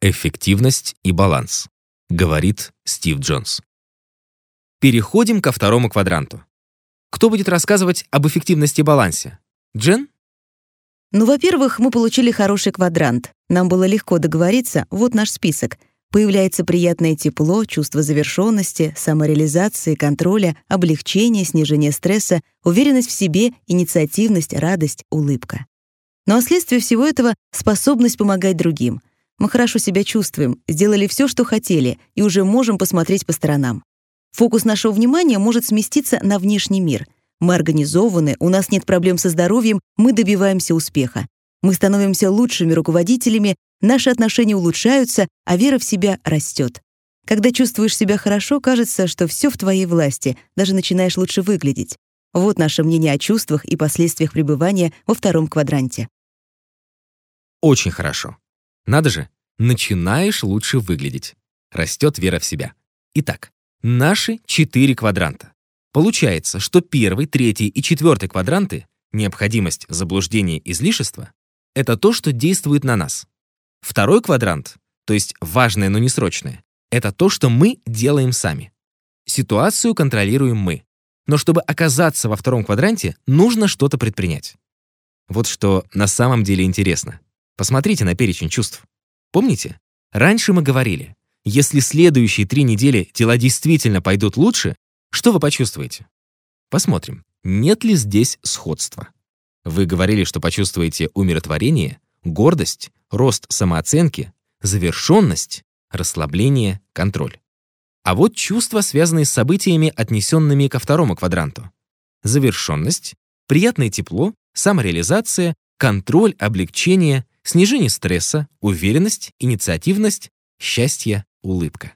Эффективность и баланс, говорит Стив Джонс. Переходим ко второму квадранту. Кто будет рассказывать об эффективности и балансе? Джен? Ну, во-первых, мы получили хороший квадрант. Нам было легко договориться, вот наш список. Появляется приятное тепло, чувство завершенности, самореализации, контроля, облегчения, снижения стресса, уверенность в себе, инициативность, радость, улыбка. Ну, а следствие всего этого — способность помогать другим. Мы хорошо себя чувствуем, сделали все, что хотели, и уже можем посмотреть по сторонам. Фокус нашего внимания может сместиться на внешний мир. Мы организованы, у нас нет проблем со здоровьем, мы добиваемся успеха. Мы становимся лучшими руководителями, наши отношения улучшаются, а вера в себя растет. Когда чувствуешь себя хорошо, кажется, что все в твоей власти, даже начинаешь лучше выглядеть. Вот наше мнение о чувствах и последствиях пребывания во втором квадранте. Очень хорошо. Надо же, начинаешь лучше выглядеть. Растет вера в себя. Итак, наши четыре квадранта. Получается, что первый, третий и четвертый квадранты — необходимость, заблуждение, излишество это то, что действует на нас. Второй квадрант, то есть важное, но не срочное, это то, что мы делаем сами. Ситуацию контролируем мы. Но чтобы оказаться во втором квадранте, нужно что-то предпринять. Вот что на самом деле интересно. Посмотрите на перечень чувств. Помните? Раньше мы говорили, если следующие три недели дела действительно пойдут лучше, что вы почувствуете? Посмотрим, нет ли здесь сходства. Вы говорили, что почувствуете умиротворение, гордость, рост самооценки, завершенность, расслабление, контроль. А вот чувства, связанные с событиями, отнесенными ко второму квадранту. Завершенность, приятное тепло, самореализация, контроль, облегчение, снижение стресса, уверенность, инициативность, счастье, улыбка.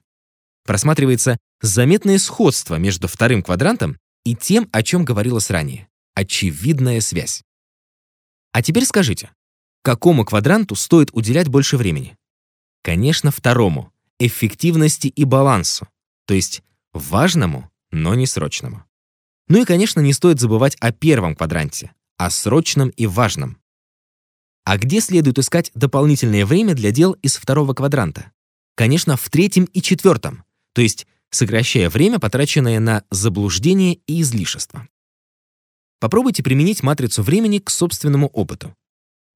Просматривается заметное сходство между вторым квадрантом и тем, о чем говорилось ранее. Очевидная связь. А теперь скажите, какому квадранту стоит уделять больше времени? Конечно, второму — эффективности и балансу, то есть важному, но не срочному. Ну и, конечно, не стоит забывать о первом квадранте, о срочном и важном. А где следует искать дополнительное время для дел из второго квадранта? Конечно, в третьем и четвертом, то есть сокращая время, потраченное на заблуждение и излишество. Попробуйте применить матрицу времени к собственному опыту.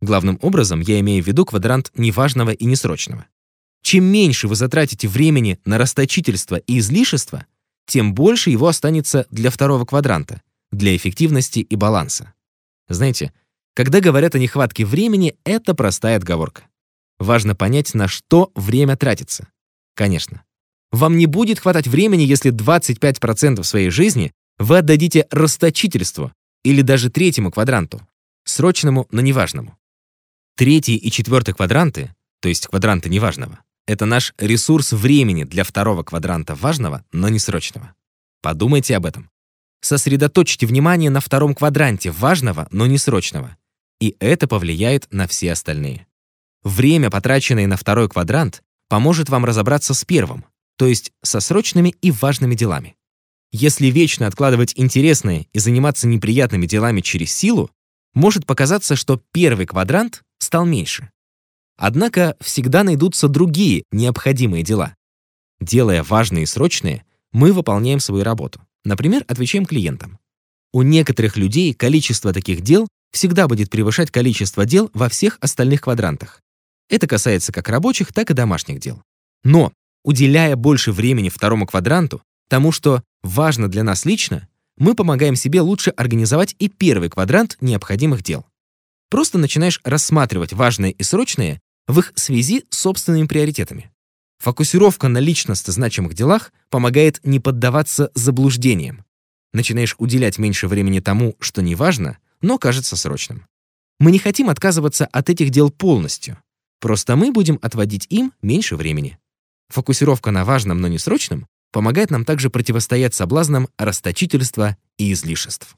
Главным образом я имею в виду квадрант неважного и несрочного. Чем меньше вы затратите времени на расточительство и излишество, тем больше его останется для второго квадранта, для эффективности и баланса. Знаете, когда говорят о нехватке времени, это простая отговорка. Важно понять, на что время тратится. Конечно. Вам не будет хватать времени, если 25% своей жизни вы отдадите расточительству, или даже третьему квадранту, срочному, но неважному. Третий и четвертый квадранты, то есть квадранты неважного, это наш ресурс времени для второго квадранта важного, но не срочного. Подумайте об этом. Сосредоточьте внимание на втором квадранте важного, но не срочного. И это повлияет на все остальные. Время, потраченное на второй квадрант, поможет вам разобраться с первым, то есть со срочными и важными делами. Если вечно откладывать интересные и заниматься неприятными делами через силу, может показаться, что первый квадрант стал меньше. Однако всегда найдутся другие необходимые дела. Делая важные и срочные, мы выполняем свою работу. Например, отвечаем клиентам. У некоторых людей количество таких дел всегда будет превышать количество дел во всех остальных квадрантах. Это касается как рабочих, так и домашних дел. Но, уделяя больше времени второму квадранту, тому, что важно для нас лично, мы помогаем себе лучше организовать и первый квадрант необходимых дел. Просто начинаешь рассматривать важные и срочные в их связи с собственными приоритетами. Фокусировка на личностно значимых делах помогает не поддаваться заблуждениям. Начинаешь уделять меньше времени тому, что не важно, но кажется срочным. Мы не хотим отказываться от этих дел полностью. Просто мы будем отводить им меньше времени. Фокусировка на важном, но не срочном помогает нам также противостоять соблазнам расточительства и излишеств.